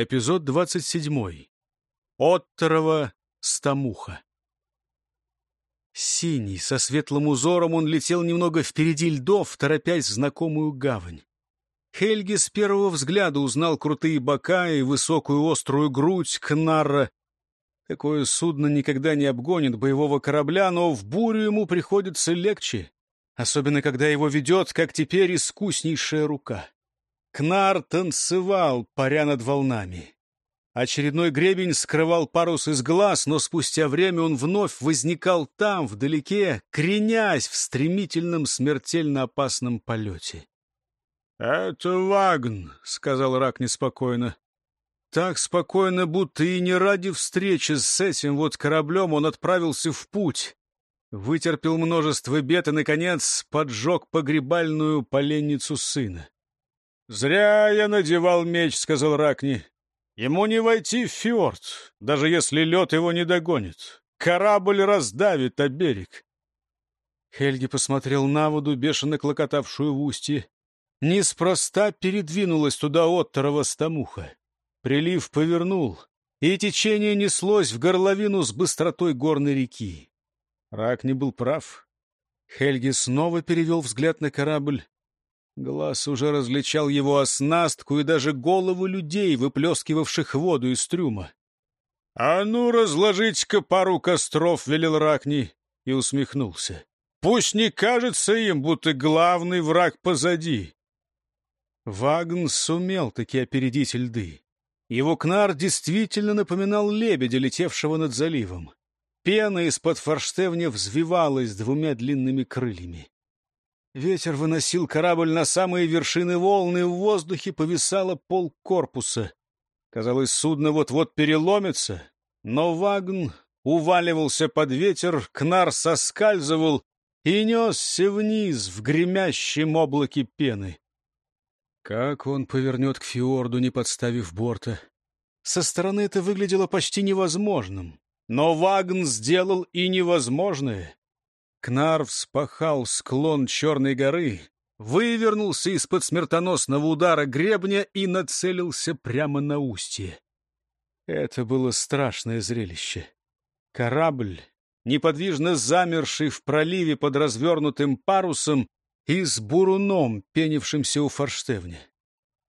Эпизод 27. Отторова стамуха. Синий, со светлым узором, он летел немного впереди льдов, торопясь в знакомую гавань. Хельги с первого взгляда узнал крутые бока и высокую острую грудь Кнарра. Такое судно никогда не обгонит боевого корабля, но в бурю ему приходится легче, особенно когда его ведет, как теперь, искуснейшая рука. Кнар танцевал, паря над волнами. Очередной гребень скрывал парус из глаз, но спустя время он вновь возникал там, вдалеке, кренясь в стремительном смертельно опасном полете. — Это Вагн, — сказал Рак неспокойно. Так спокойно, будто и не ради встречи с этим вот кораблем он отправился в путь. Вытерпел множество бед и, наконец, поджег погребальную поленницу сына. «Зря я надевал меч», — сказал Ракни. «Ему не войти в фьорд, даже если лед его не догонит. Корабль раздавит о берег». Хельги посмотрел на воду, бешено клокотавшую в устье. Неспроста передвинулась туда отторова стамуха. Прилив повернул, и течение неслось в горловину с быстротой горной реки. Рак не был прав. Хельги снова перевел взгляд на корабль. Глаз уже различал его оснастку и даже голову людей, выплескивавших воду из трюма. — А ну, разложить-ка пару костров, — велел Ракни и усмехнулся. — Пусть не кажется им, будто главный враг позади. Вагн сумел таки опередить льды. Его кнар действительно напоминал лебедя, летевшего над заливом. Пена из-под форштевня взвивалась двумя длинными крыльями. Ветер выносил корабль на самые вершины волны, в воздухе повисало пол корпуса. Казалось, судно вот-вот переломится, но вагн уваливался под ветер, кнар соскальзывал и несся вниз в гремящем облаке пены. Как он повернет к фьорду, не подставив борта? Со стороны это выглядело почти невозможным. Но Вагн сделал и невозможное. Кнар вспахал склон Черной горы, вывернулся из-под смертоносного удара гребня и нацелился прямо на устье. Это было страшное зрелище. Корабль, неподвижно замерший в проливе под развернутым парусом и с буруном, пенившимся у форштевня.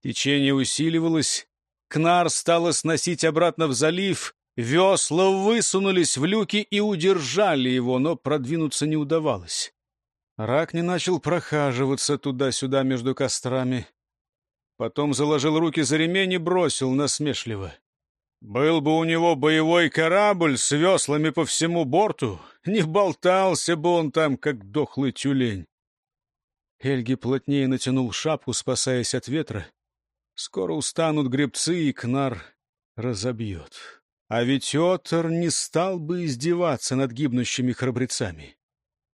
Течение усиливалось, Кнар стало сносить обратно в залив, Весла высунулись в люки и удержали его, но продвинуться не удавалось. Рак не начал прохаживаться туда-сюда между кострами. Потом заложил руки за ремень и бросил насмешливо. «Был бы у него боевой корабль с веслами по всему борту, не болтался бы он там, как дохлый тюлень». Эльги плотнее натянул шапку, спасаясь от ветра. Скоро устанут гребцы, и Кнар разобьет. А ведь Отор не стал бы издеваться над гибнущими храбрецами.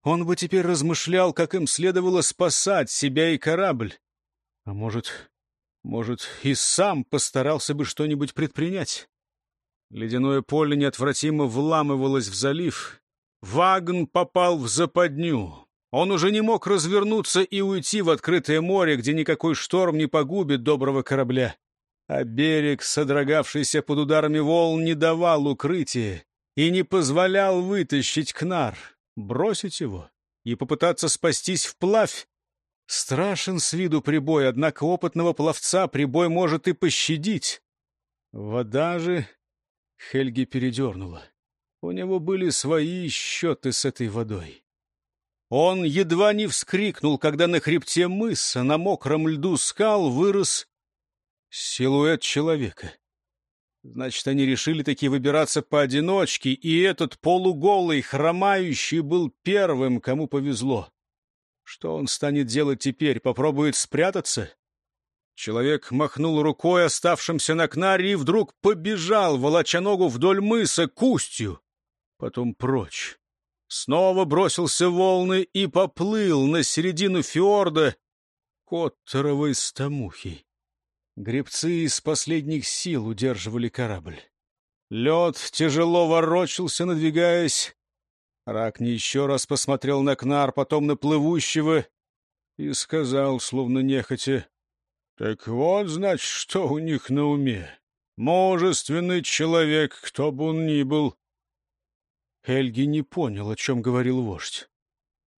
Он бы теперь размышлял, как им следовало спасать себя и корабль. А может, может, и сам постарался бы что-нибудь предпринять. Ледяное поле неотвратимо вламывалось в залив. Вагн попал в западню. Он уже не мог развернуться и уйти в открытое море, где никакой шторм не погубит доброго корабля а берег, содрогавшийся под ударами волн, не давал укрытия и не позволял вытащить Кнар, бросить его и попытаться спастись вплавь. Страшен с виду прибой, однако опытного пловца прибой может и пощадить. Вода же Хельги передернула. У него были свои счеты с этой водой. Он едва не вскрикнул, когда на хребте мыса на мокром льду скал вырос Силуэт человека. Значит, они решили таки выбираться поодиночке, и этот полуголый, хромающий был первым, кому повезло. Что он станет делать теперь? Попробует спрятаться? Человек махнул рукой оставшимся на кнаре и вдруг побежал, волоча ногу вдоль мыса к устью. Потом прочь. Снова бросился в волны и поплыл на середину фьорда коттеровой стамухи. Гребцы из последних сил удерживали корабль. Лед тяжело ворочался, надвигаясь. Ракни еще раз посмотрел на Кнар, потом на плывущего и сказал, словно нехотя, — Так вот, значит, что у них на уме. Мужественный человек, кто бы он ни был. Хельги не понял, о чем говорил вождь.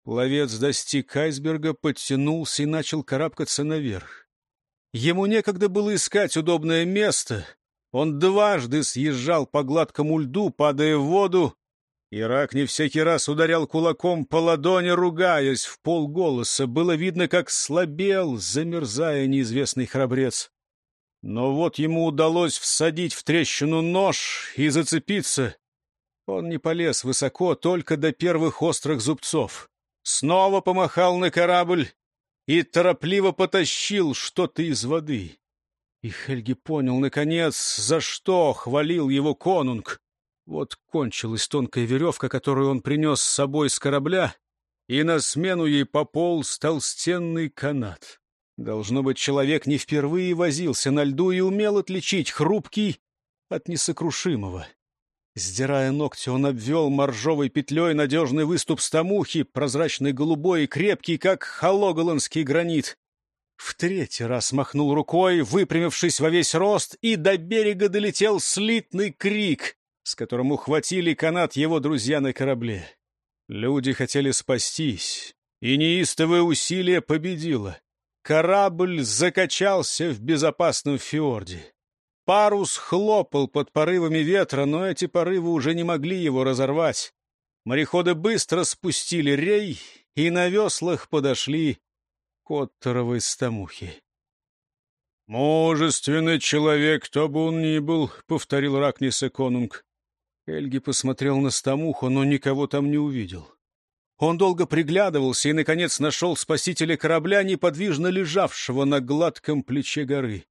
Пловец достиг айсберга, подтянулся и начал карабкаться наверх. Ему некогда было искать удобное место. Он дважды съезжал по гладкому льду, падая в воду, Ирак не всякий раз ударял кулаком по ладони, ругаясь в полголоса. Было видно, как слабел, замерзая неизвестный храбрец. Но вот ему удалось всадить в трещину нож и зацепиться. Он не полез высоко, только до первых острых зубцов. Снова помахал на корабль и торопливо потащил что-то из воды. И Хельги понял, наконец, за что хвалил его конунг. Вот кончилась тонкая веревка, которую он принес с собой с корабля, и на смену ей пополз толстенный канат. Должно быть, человек не впервые возился на льду и умел отличить хрупкий от несокрушимого. Сдирая ногти, он обвел моржовой петлей надежный выступ стамухи, прозрачный голубой и крепкий, как хологоланский гранит. В третий раз махнул рукой, выпрямившись во весь рост, и до берега долетел слитный крик с которым ухватили канат его друзья на корабле. Люди хотели спастись, и неистовое усилие победило. Корабль закачался в безопасном фьорде. Парус хлопал под порывами ветра, но эти порывы уже не могли его разорвать. Мореходы быстро спустили рей и на веслах подошли к Отторовой стамухе. «Мужественный человек, кто бы он ни был», — повторил Ракниса Конунг. Эльги посмотрел на стамуху, но никого там не увидел. Он долго приглядывался и, наконец, нашел спасителя корабля, неподвижно лежавшего на гладком плече горы.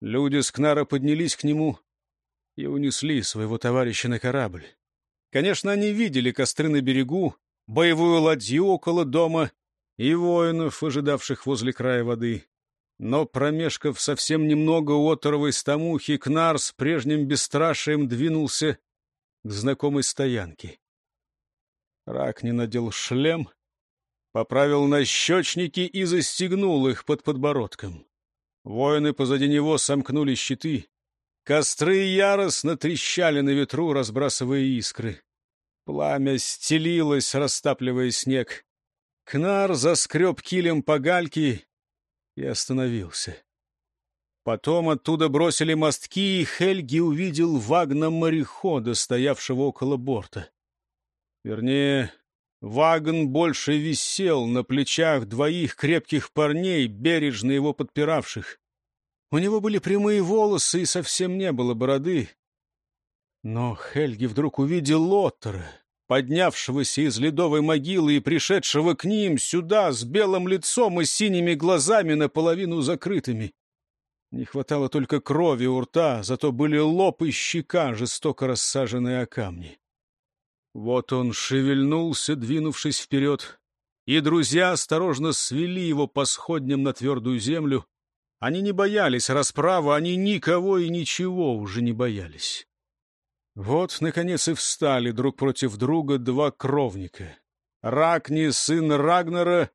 Люди с Кнара поднялись к нему и унесли своего товарища на корабль. Конечно, они видели костры на берегу, боевую ладью около дома и воинов, ожидавших возле края воды. Но, промешкав совсем немного у оторовой стамухи, Кнар с прежним бесстрашием двинулся к знакомой стоянке. Рак не надел шлем, поправил нащечники и застегнул их под подбородком. Воины позади него сомкнули щиты. Костры яростно трещали на ветру, разбрасывая искры. Пламя стелилось, растапливая снег. Кнар заскреб килем по гальке и остановился. Потом оттуда бросили мостки, и Хельги увидел вагна-морехода, стоявшего около борта. Вернее, вагон больше висел на плечах двоих крепких парней, бережно его подпиравших. У него были прямые волосы и совсем не было бороды. Но Хельги вдруг увидел Лоттера, поднявшегося из ледовой могилы и пришедшего к ним сюда с белым лицом и синими глазами наполовину закрытыми. Не хватало только крови у рта, зато были лоб и щека, жестоко рассаженные о камни. Вот он шевельнулся, двинувшись вперед, и друзья осторожно свели его по сходням на твердую землю. Они не боялись расправы, они никого и ничего уже не боялись. Вот, наконец, и встали друг против друга два кровника. Ракни, сын Рагнера,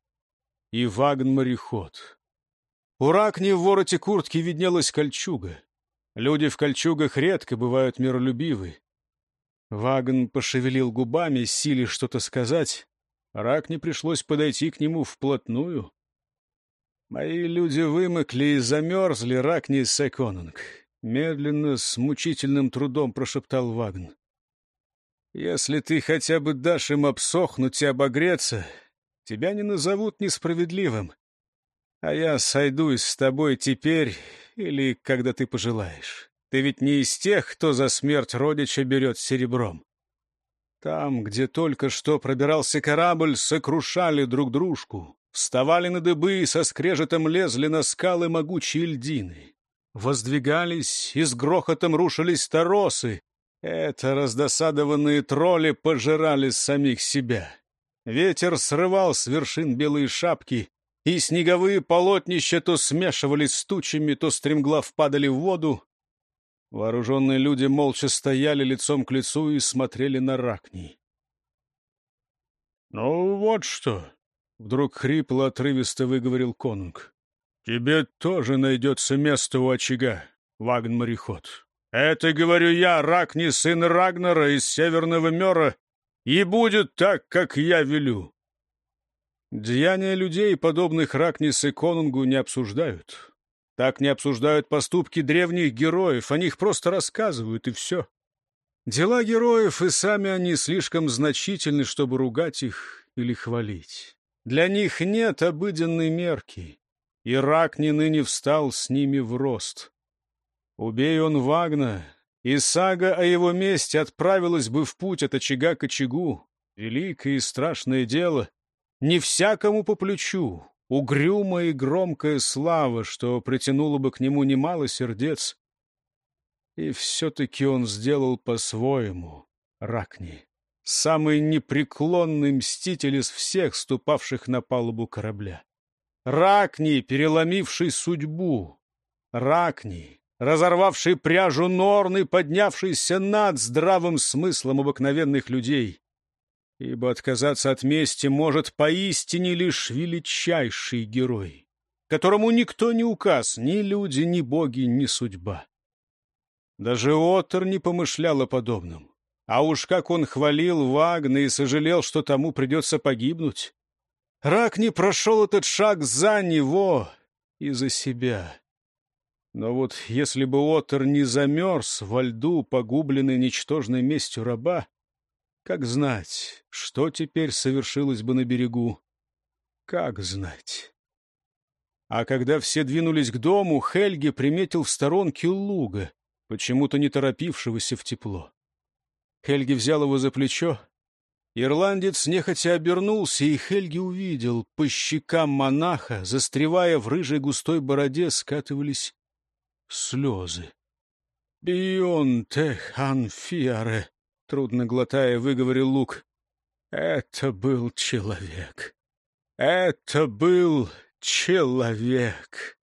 и Вагн-мореход. У Ракни в вороте куртки виднелась кольчуга. Люди в кольчугах редко бывают миролюбивы. Вагн пошевелил губами, силе что-то сказать. Ракни пришлось подойти к нему вплотную. Мои люди вымокли и замерзли, Ракни Секонунг. Медленно, с мучительным трудом прошептал Вагн. Если ты хотя бы дашь им обсохнуть и обогреться, тебя не назовут несправедливым. А я сойдусь с тобой теперь или когда ты пожелаешь. Ты ведь не из тех, кто за смерть родича берет серебром. Там, где только что пробирался корабль, сокрушали друг дружку, вставали на дыбы и со скрежетом лезли на скалы могучие льдины. Воздвигались и с грохотом рушились торосы. Это раздосадованные тролли пожирали самих себя. Ветер срывал с вершин белые шапки, и снеговые полотнища то смешивались с тучами, то стремглав падали в воду. Вооруженные люди молча стояли лицом к лицу и смотрели на ракни. — Ну вот что! — вдруг хрипло отрывисто выговорил конунг. — Тебе тоже найдется место у очага, Вагн-мореход. Это, говорю я, Ракни, сын Рагнара из Северного Мера, и будет так, как я велю. Деяния людей, подобных Ракнис и Конунгу, не обсуждают. Так не обсуждают поступки древних героев, о них просто рассказывают, и все. Дела героев, и сами они слишком значительны, чтобы ругать их или хвалить. Для них нет обыденной мерки, и Ракни ныне встал с ними в рост. Убей он Вагна, и сага о его месте отправилась бы в путь от очага к очагу. Великое и страшное дело. Не всякому по плечу. Угрюмая и громкая слава, что притянула бы к нему немало сердец. И все-таки он сделал по-своему, Ракни. Самый непреклонный мститель из всех, ступавших на палубу корабля. Ракни, переломивший судьбу. Ракни, разорвавший пряжу Норны, поднявшийся над здравым смыслом обыкновенных людей. Ибо отказаться от мести может поистине лишь величайший герой, которому никто не указ, ни люди, ни боги, ни судьба. Даже Оттер не помышлял о подобном. А уж как он хвалил Вагна и сожалел, что тому придется погибнуть. Рак не прошел этот шаг за него и за себя. Но вот если бы Отер не замерз во льду, погубленный ничтожной местью раба, как знать, что теперь совершилось бы на берегу? Как знать? А когда все двинулись к дому, Хельги приметил в сторонке луга, почему-то не торопившегося в тепло. Хельги взял его за плечо. Ирландец нехотя обернулся, и Хельги увидел, по щекам монаха, застревая в рыжей густой бороде, скатывались слезы. «Бионте ханфиаре», — трудно глотая, выговорил Лук. «Это был человек. Это был человек».